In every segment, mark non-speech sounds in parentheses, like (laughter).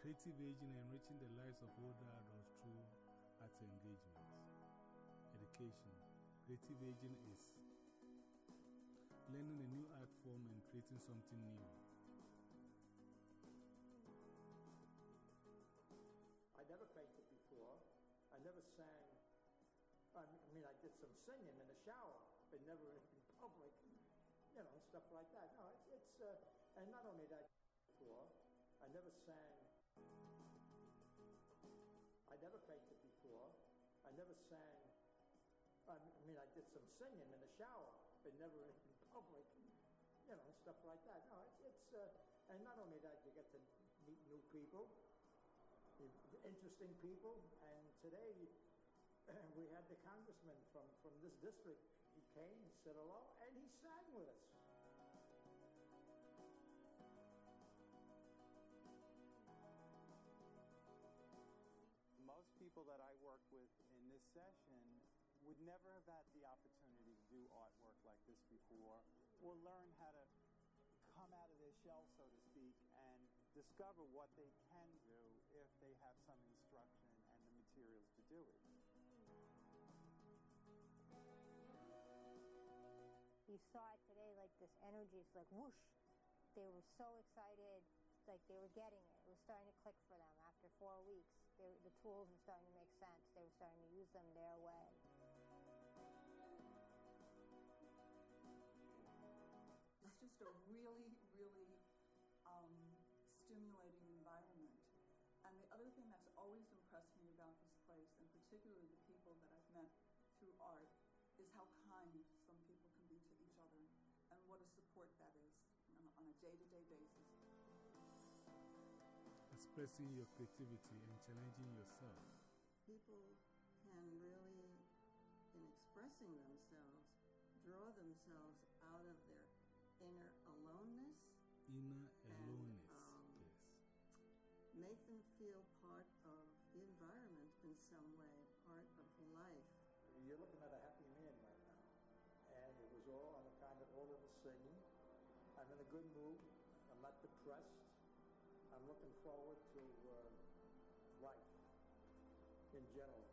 Creative aging enriching the lives of older adults through arts Engagement. Education. Creative aging is learning a new art form and creating something new. I never painted before. I never sang. I mean, I did some singing in the shower, but never in public, you know, stuff like that. No, it's, uh, and not only that, before, I never sang. I never painted before. I never sang. I mean, I did some singing in the shower, but never in public, you know, stuff like that. No, it's, it's uh, and not only that, you get to meet new people, interesting people, and today (clears throat) we had the congressman from, from this district. He came, said hello, and he sang with us. People that I work with in this session would never have had the opportunity to do artwork like this before or learn how to come out of their shell, so to speak, and discover what they can do if they have some instruction and the materials to do it. You saw it today, like this energy, it's like whoosh. They were so excited, like they were getting it. It was starting to click for them after four weeks. They, the tools were starting to make sense. They were starting to use them their way. It's just a really, really um, stimulating environment. And the other thing that's always impressed me about this place, and particularly the people that I've met through art, is how kind some people can be to each other and what a support that is on a, on a day-to-day basis. Expressing your creativity and challenging yourself. People can really, in expressing themselves, draw themselves out of their inner aloneness. Inner aloneness, and, um, yes. Make them feel part of the environment in some way, part of life. You're looking at a happy man right now. And it was all on a kind of all of the singing. I'm in a good mood. I'm not depressed. I'm looking forward to uh, life in general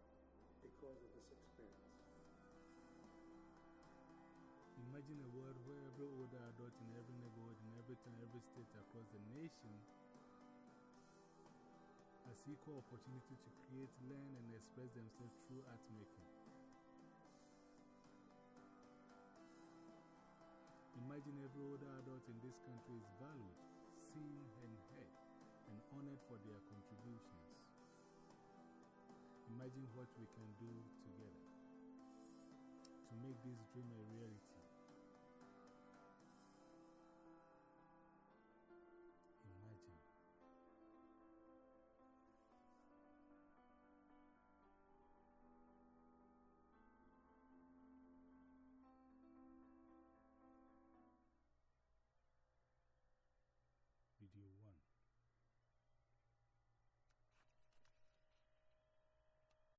because of this experience. Imagine a world where every older adult in every neighborhood, in every town, every state across the nation has equal opportunity to create, learn, and express themselves through art making. Imagine every older adult in this country is valued, seen, and heard, and honored for their contributions. Imagine what we can do together to make this dream a reality.